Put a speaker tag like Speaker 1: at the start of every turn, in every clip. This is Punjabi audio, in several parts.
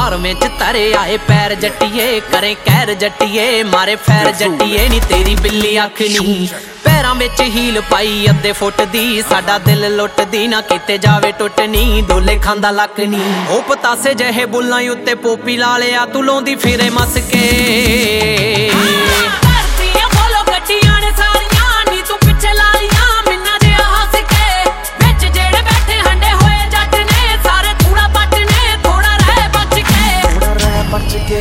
Speaker 1: ਧਾਰਵੇਂ ਚ ਤਰੇ ਆਏ ਪੈਰ ਜੱਟੀਏ ਕਰੇ ਕਹਿਰ ਜੱਟੀਏ ਮਾਰੇ ਫੈਰ ਜੱਟੀਏ ਨੀ ਤੇਰੀ ਬਿੱਲੀ ਅੱਖ ਨੀ। ਪੈਰਾਂ ਵਿੱਚ ਹੀਲ ਪਾਈ ਅੱਧੇ ਫੁੱਟ ਦੀ ਸਾਡਾ ਦਿਲ ਲੁੱਟਦੀ ਨਾ ਕਿਤੇ ਜਾਵੇ ਟੁੱਟਣੀ ਡੋਲੇ ਖਾਂਦਾ ਲੱਕ ਨੀ। ਉਹ ਪਤਾਸੇ ਜਿਹੇ ਬੁੱਲਾਂ ਉੱਤੇ ਪੋਪੀ ਲਾ ਲਿਆ ਤੂੰ ਲਾਉਂਦੀ ਫਿਰੇ ਮਸ ਕੇ।
Speaker 2: ਬਚ ਕੇ।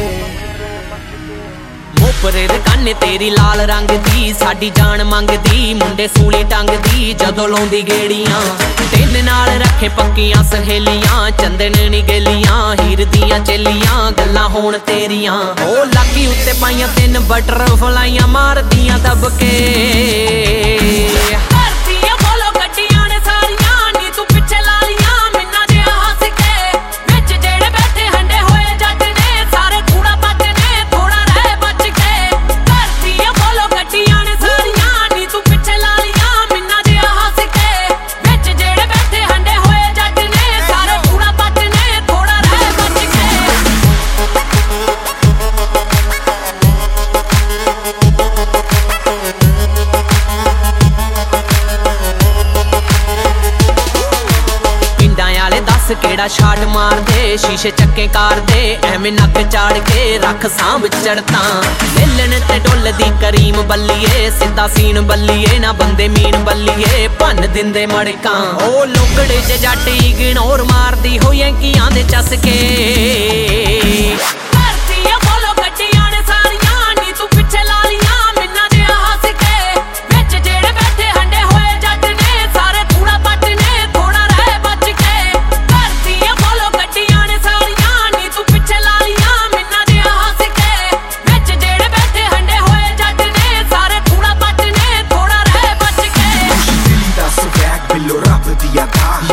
Speaker 1: ਮੋਪਰੇ ਦੇ ਕੰਨ ਤੇਰੀ ਲਾਲ ਰੰਗ ਦੀ, ਸਾਡੀ ਜਾਨ ਮੰਗਦੀ, ਮੁੰਡੇ ਸੂਲੀ ਟੰਗਦੀ ਜਦੋਂ ਲਾਉਂਦੀ ਗੇੜੀਆਂ। ਤਿੰਨ ਨਾਲ ਰੱਖੇ ਪੱਕੀਆਂ ਸਹੇਲੀਆਂ, ਚੰਦਨ ਨੀ ਗੇਲੀਆਂ, ਹੀਰ ਦੀਆਂ ਚੇਲੀਆਂ, ਗੱਲਾਂ ਹੋਣ ਤੇਰੀਆਂ। ਉਹ ਲੱਕੀ ਉੱਤੇ ਪਾਈਆਂ ਤਿੰਨ ਬਟਰ ਫਲਾਈਆਂ ਮਾਰਦੀਆਂ ਦਬ ਕੇ ਦੱਸ ਕਿਹੜਾ ਛਾਟ ਮਾਰਦੇ? ਸ਼ੀਸ਼ੇ ਚੱਕੇ ਕਰਦੇ। ਐਵੇਂ ਨੱਕ ਚਾੜ ਕੇ ਰੱਖ ਸਾਂਭ ਚੜਤਾ ਲੇਲਣ ਤੇ ਡੁੱਲਦੀ ਕਰੀਮ ਬੱਲੀਏ, ਸਿੱਧਾ ਸੀਨ ਬੱਲੀਏ, ਨਾ ਬੰਦੇ ਮੀਨ ਬੱਲੀਏ, ਭੰਨ ਦਿੰਦੇ ਮੜਕਾਂ। ਉਹ ਲੋਕੜੇ ਚ ਜੱਟ ਇਗਨੋਰ ਮਾਰਦੀ ਹੋਈ ਕੀਆਂ ਦੇ ਚਸਕੇ।
Speaker 2: ਕਰਦੀਆਂ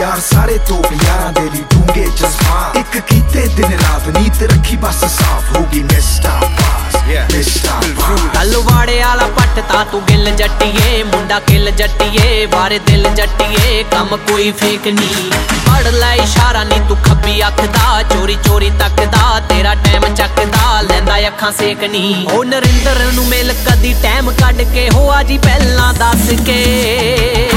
Speaker 3: ਯਾਰ ਸਾਰੇ ਤੋਪ ਯਾਰਾਂ ਦੇ ਲਈ ਡੂੰਗੇ ਜਜ਼ਬਾਤ। ਇੱਕ ਕੀਤੇ ਦਿਨ ਰਾਤ ਨੀਤ ਰੱਖੀ ਬਸ ਸਾਫ਼ ਹੋਗੀ ਮਿਸਟਰ ਪਾਸ ਮਿਸਟਰ
Speaker 1: ਤਲਵਾੜੇ ਵਾਲਾ ਪੱਟ ਤਾਂ ਤੂੰ ਗਿੱਲ ਜੱਟੀਏ ਮੁੰਡਾ ਕਿੱਲ ਜੱਟੀਏ ਵਾਰੇ ਦਿਲ ਜੱਟੀਏ ਕੰਮ ਕੋਈ ਫੇਕ ਨਹੀਂ ਪੜ ਲੈ ਇਸ਼ਾਰਾ ਨਹੀਂ ਤੂੰ ਖੱਬੀ ਅੱਖ ਦਾ ਚੋਰੀ ਚੋਰੀ ਤੱਕਦਾ ਤੇਰਾ ਟਾਈਮ ਚੱਕਦਾ ਲੈਂਦਾ ਅੱਖਾਂ ਸੇਕ ਨਹੀਂ ਉਹ ਨਰਿੰਦਰ ਨੂੰ ਮਿਲ ਕਦੀ ਟਾਈਮ ਕੱਢ ਕੇ ਹੋ ਆ ਜੀ ਪਹਿਲਾਂ ਦੱਸ ਕੇ।